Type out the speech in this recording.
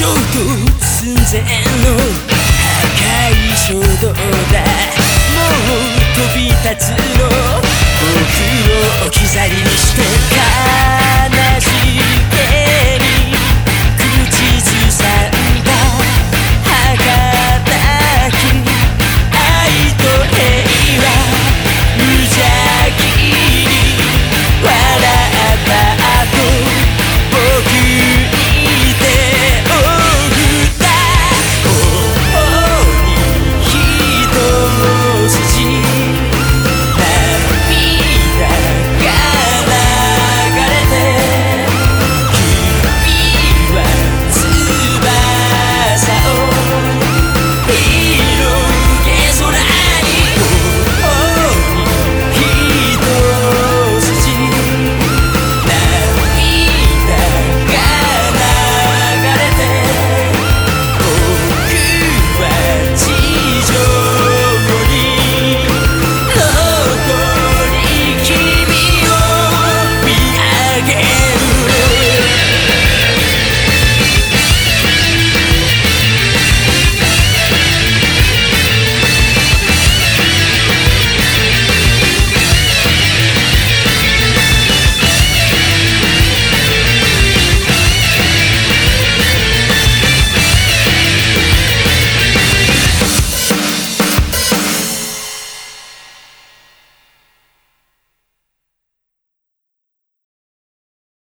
衝突寸前の破壊衝動だもう飛び立つ